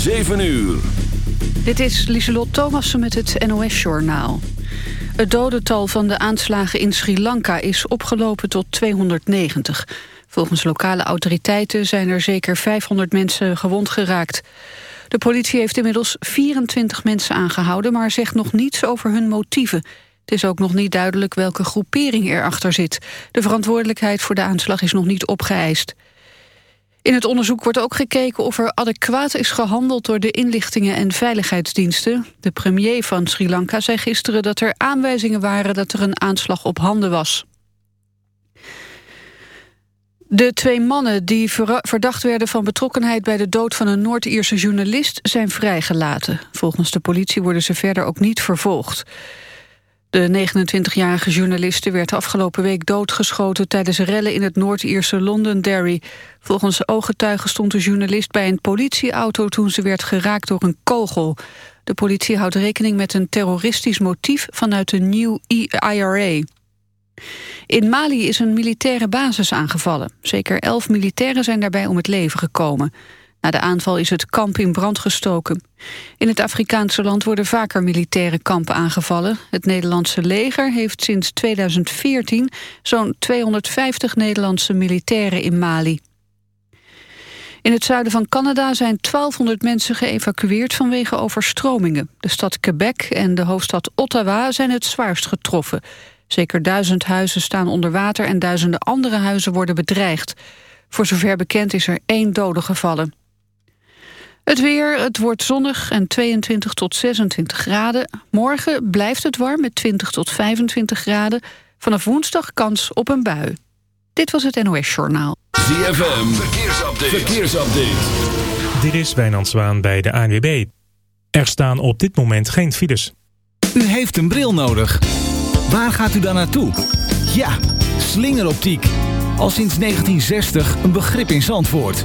7 uur. Dit is Lieselot Thomassen met het NOS-journaal. Het dodental van de aanslagen in Sri Lanka is opgelopen tot 290. Volgens lokale autoriteiten zijn er zeker 500 mensen gewond geraakt. De politie heeft inmiddels 24 mensen aangehouden... maar zegt nog niets over hun motieven. Het is ook nog niet duidelijk welke groepering erachter zit. De verantwoordelijkheid voor de aanslag is nog niet opgeëist. In het onderzoek wordt ook gekeken of er adequaat is gehandeld door de inlichtingen en veiligheidsdiensten. De premier van Sri Lanka zei gisteren dat er aanwijzingen waren dat er een aanslag op handen was. De twee mannen die verdacht werden van betrokkenheid bij de dood van een Noord-Ierse journalist zijn vrijgelaten. Volgens de politie worden ze verder ook niet vervolgd. De 29-jarige journaliste werd afgelopen week doodgeschoten tijdens rellen in het Noord-Ierse Londonderry. Volgens ooggetuigen stond de journalist bij een politieauto toen ze werd geraakt door een kogel. De politie houdt rekening met een terroristisch motief vanuit de New IRA. In Mali is een militaire basis aangevallen. Zeker elf militairen zijn daarbij om het leven gekomen. Na de aanval is het kamp in brand gestoken. In het Afrikaanse land worden vaker militaire kampen aangevallen. Het Nederlandse leger heeft sinds 2014 zo'n 250 Nederlandse militairen in Mali. In het zuiden van Canada zijn 1200 mensen geëvacueerd vanwege overstromingen. De stad Quebec en de hoofdstad Ottawa zijn het zwaarst getroffen. Zeker duizend huizen staan onder water en duizenden andere huizen worden bedreigd. Voor zover bekend is er één dode gevallen. Het weer, het wordt zonnig en 22 tot 26 graden. Morgen blijft het warm met 20 tot 25 graden. Vanaf woensdag kans op een bui. Dit was het NOS Journaal. ZFM, verkeersupdate. verkeersupdate. Dit is Wijnand Zwaan bij de ANWB. Er staan op dit moment geen files. U heeft een bril nodig. Waar gaat u dan naartoe? Ja, slingeroptiek. Al sinds 1960 een begrip in Zandvoort.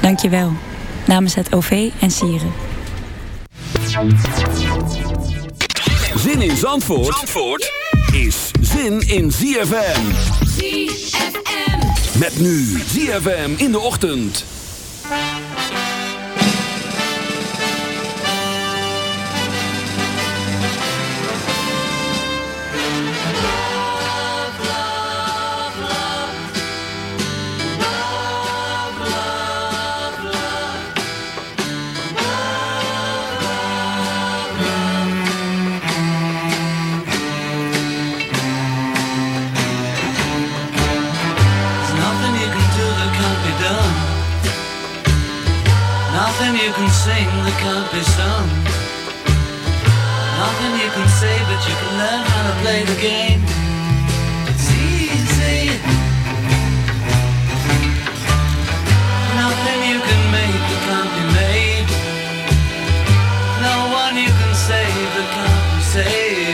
Dank je wel. Namens het OV en Sieren. Zin in Zandvoort, Zandvoort is zin in ZFM. ZFM. Met nu ZFM in de ochtend. selfish son. Nothing you can say, but you can learn how to play the game. It's easy. Nothing you can make that can't be made. No one you can save that can't be saved.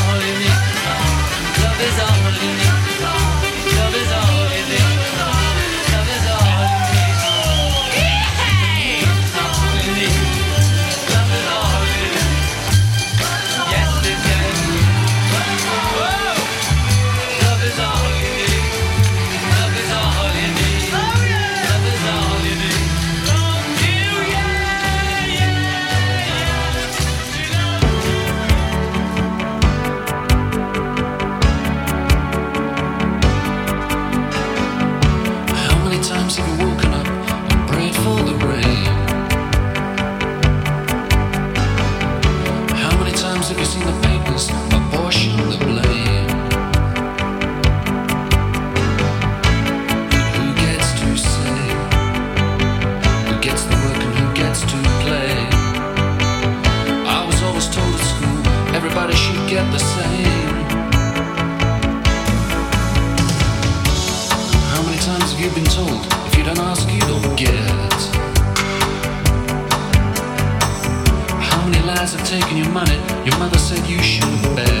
Your mother said you should bed.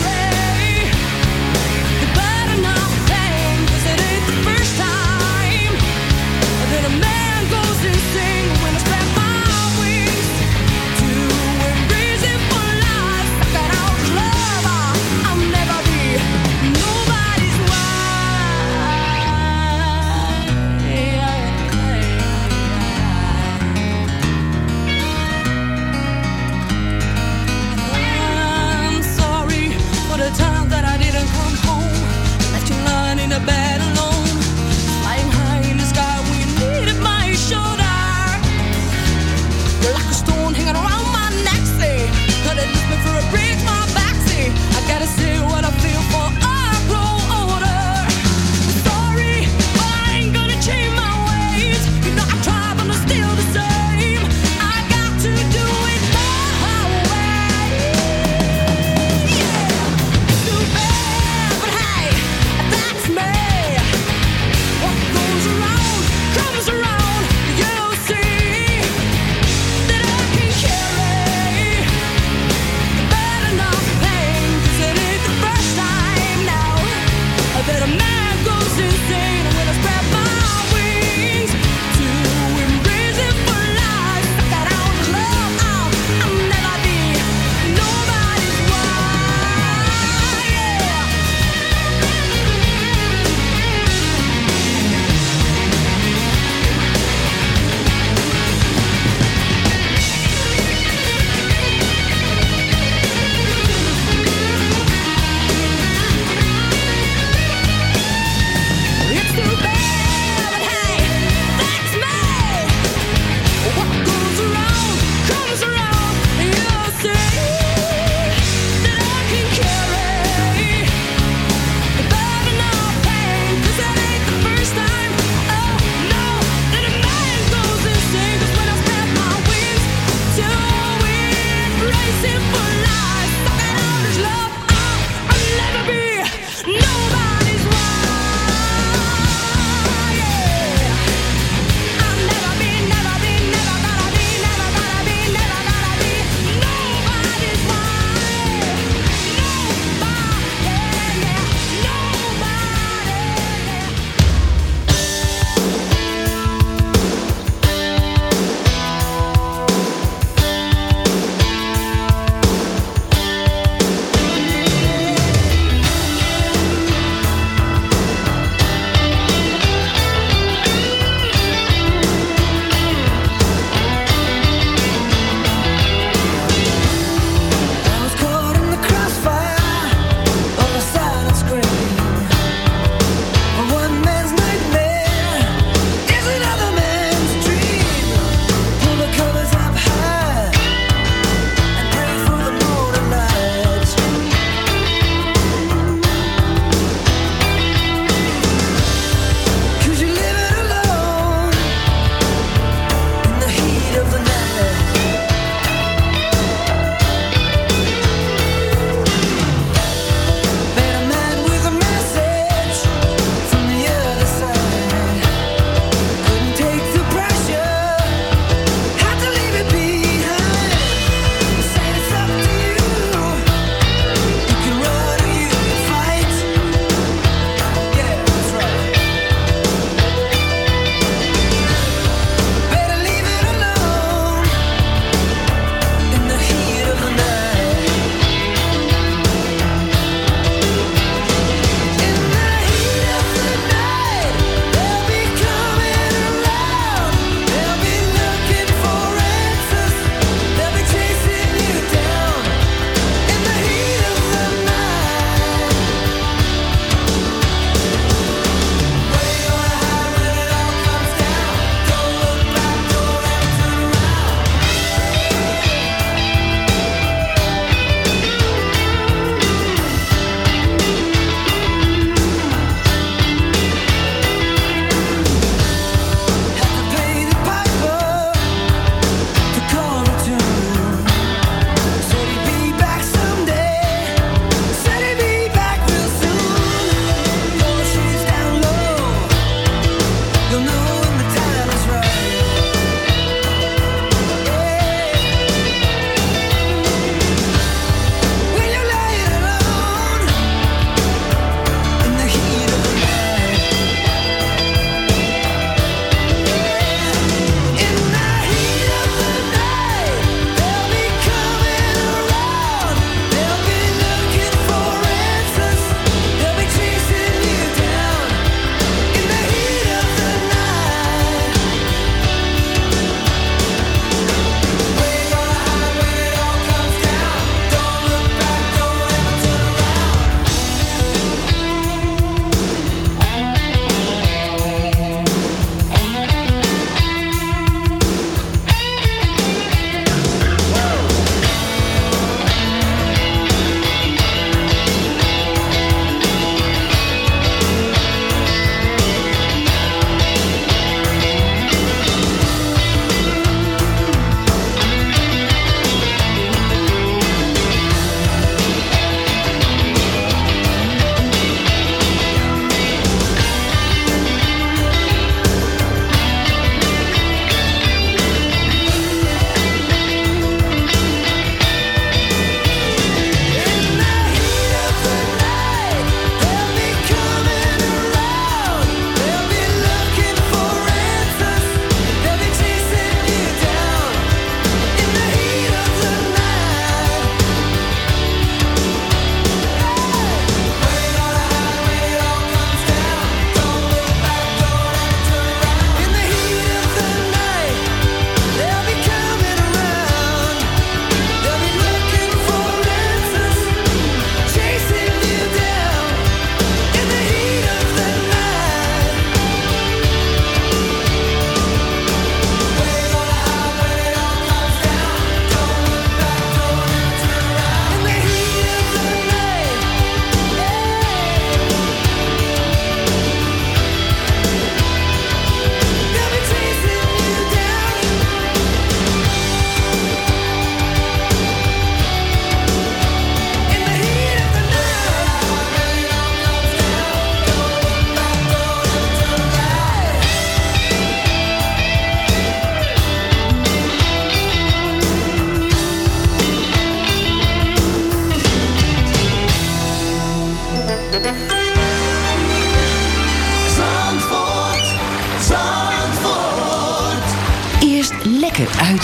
but I'm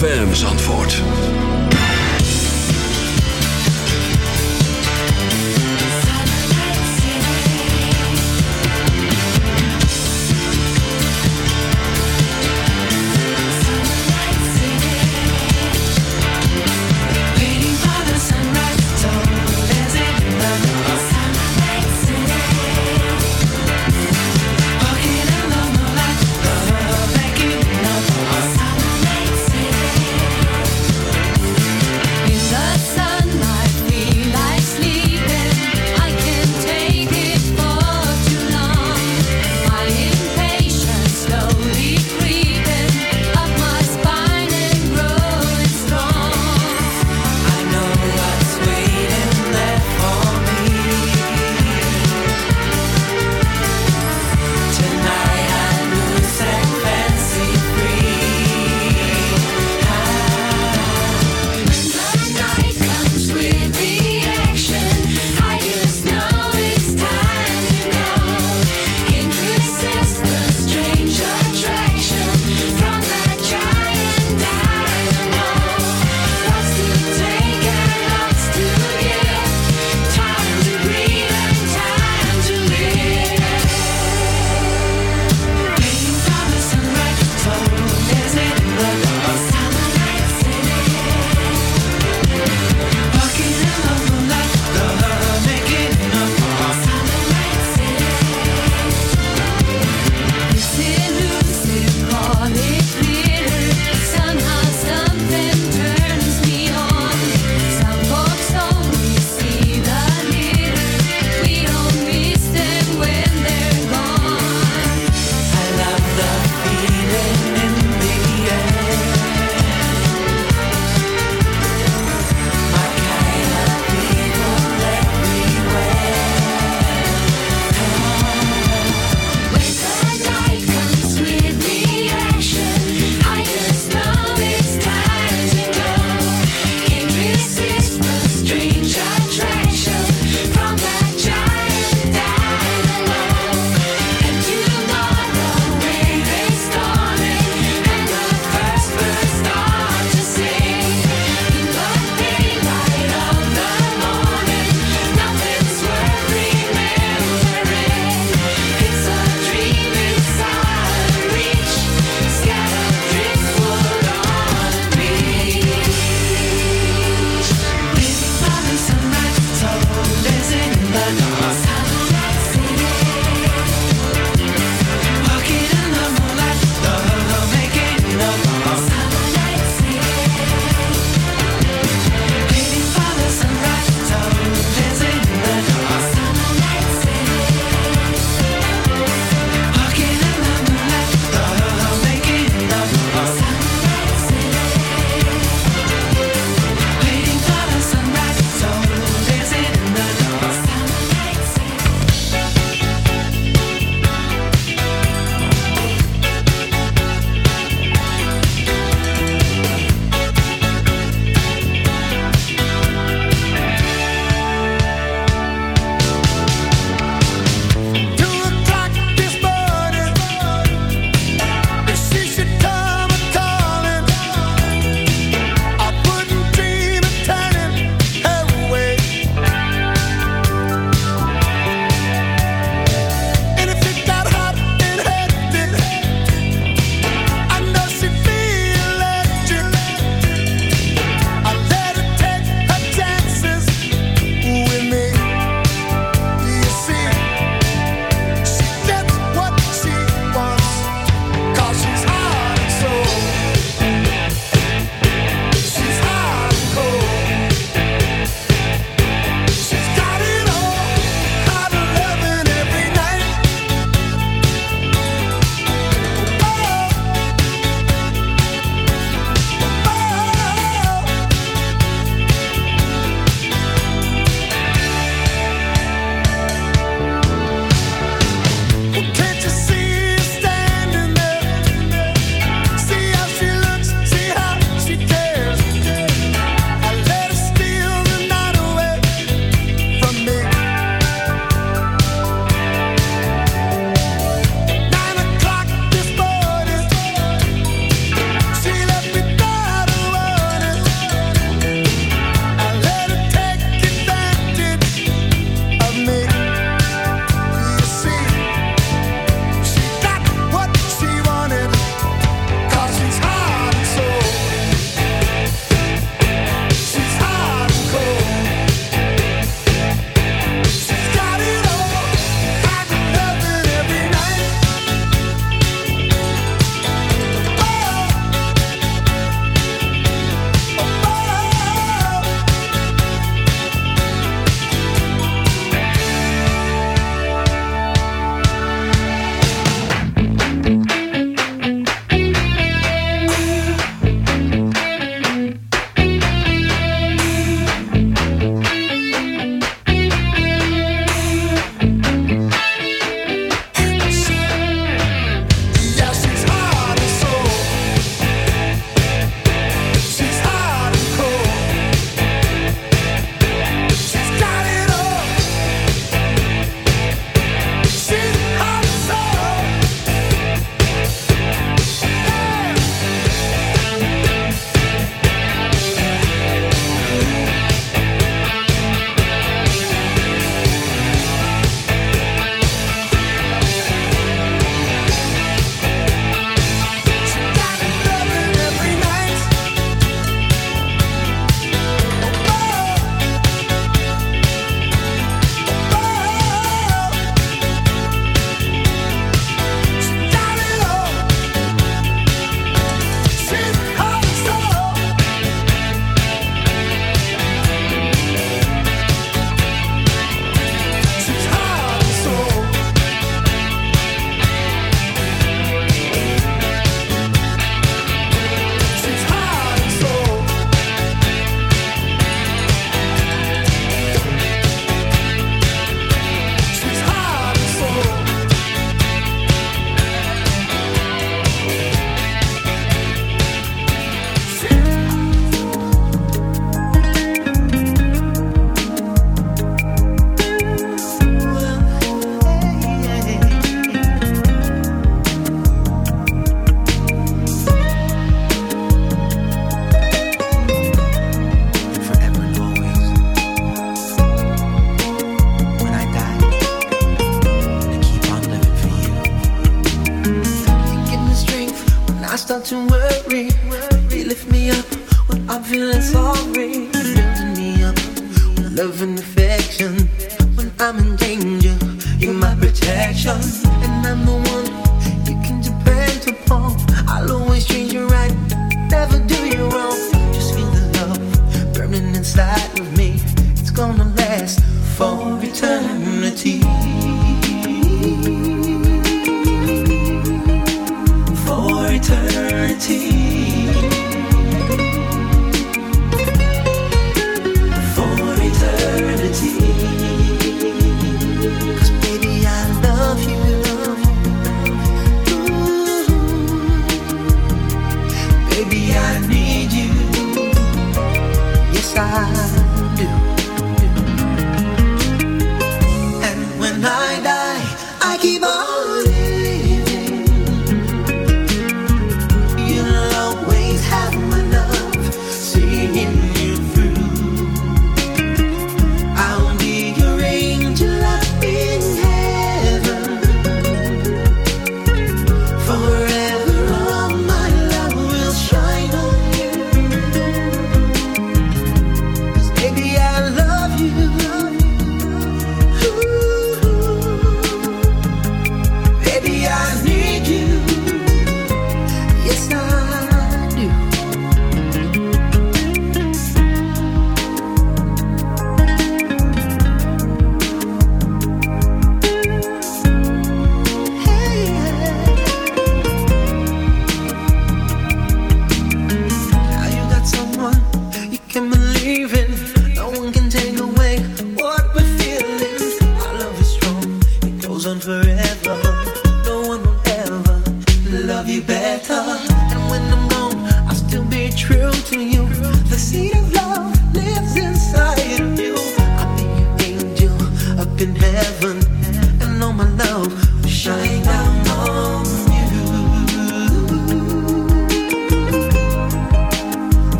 ZFM Zandvoort.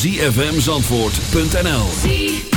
www.zfmzandvoort.nl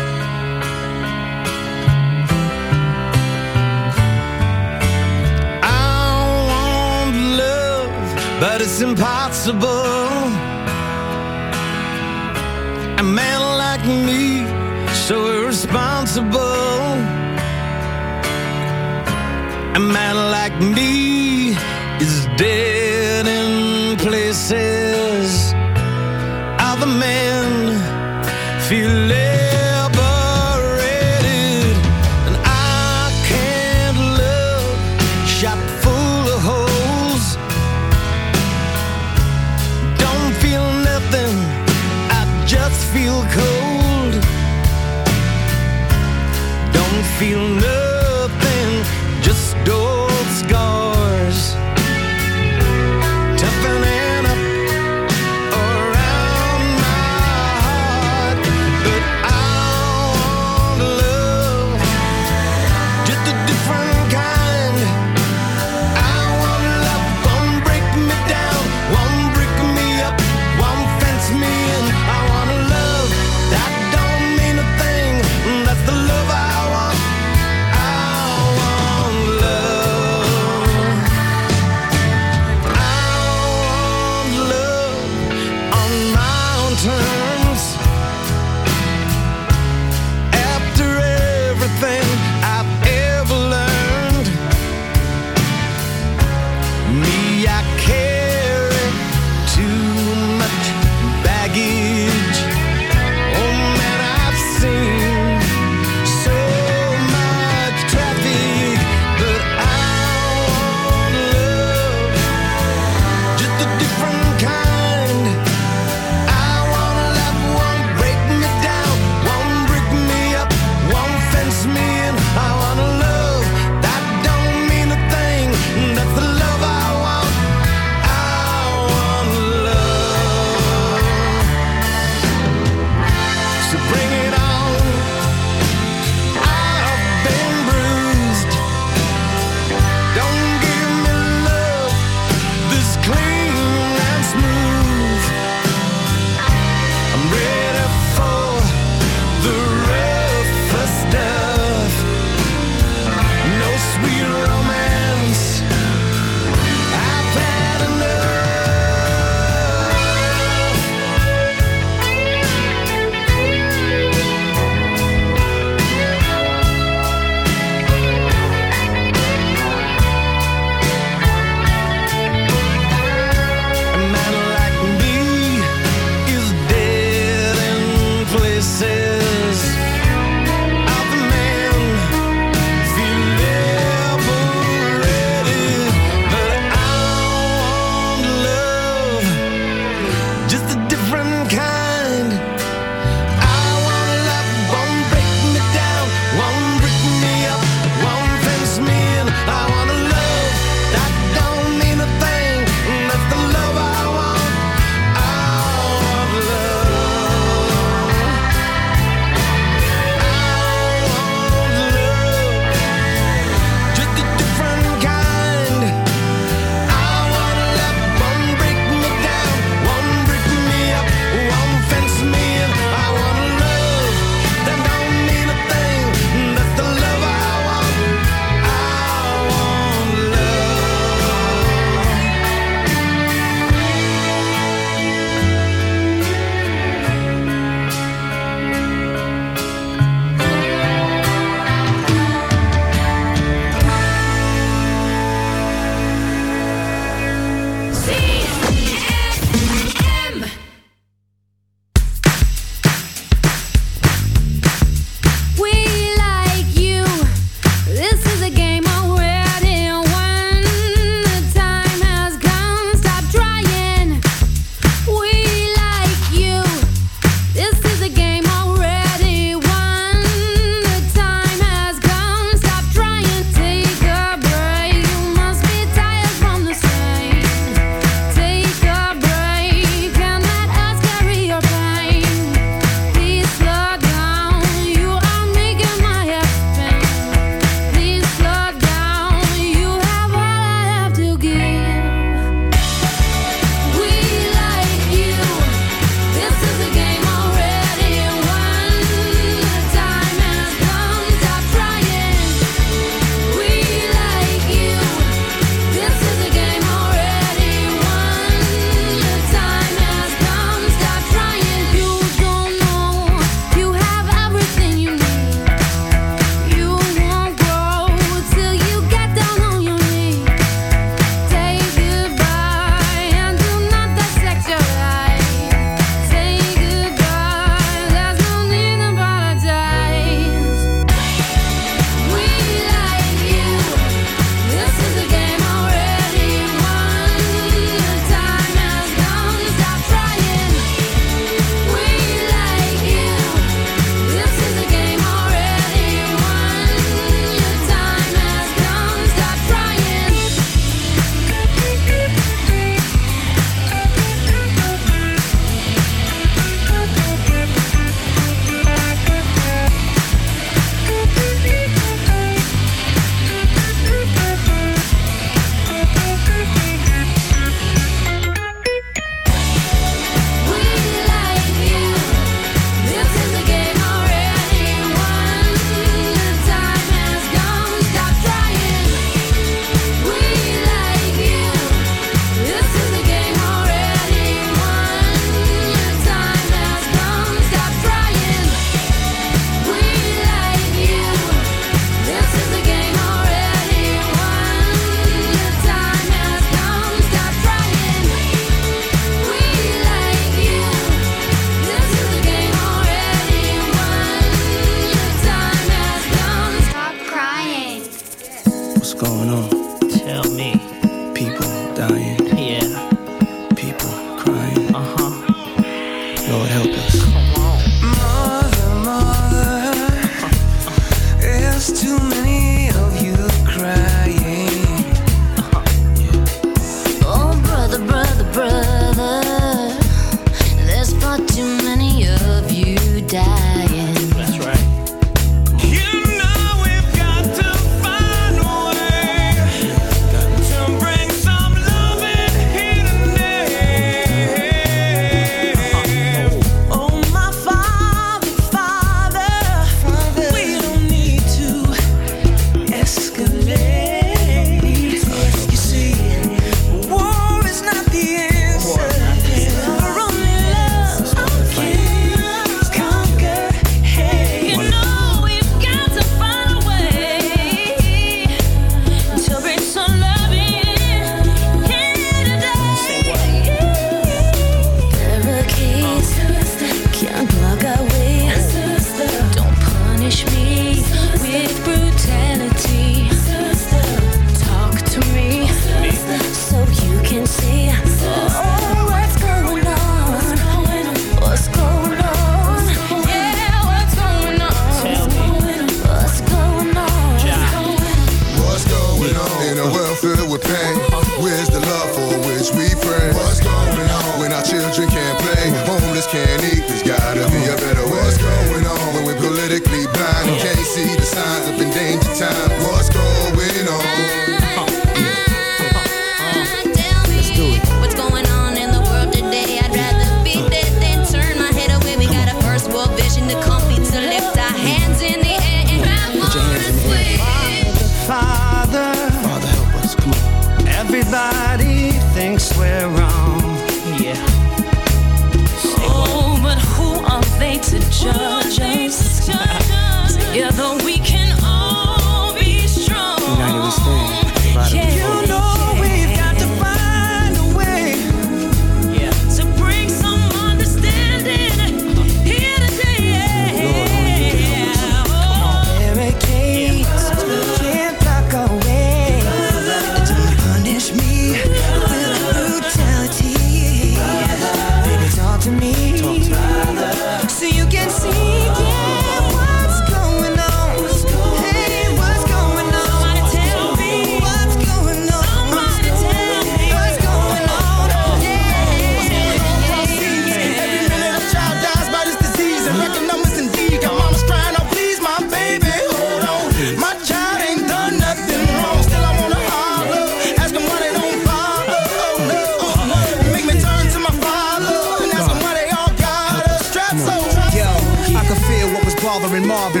love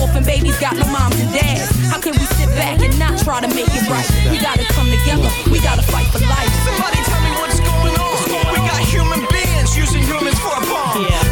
orphan babies got no moms and dads. How can we sit back and not try to make it right? We gotta come together, we gotta fight for life. Somebody tell me what's going on. We got human beings using humans for a bomb. Yeah.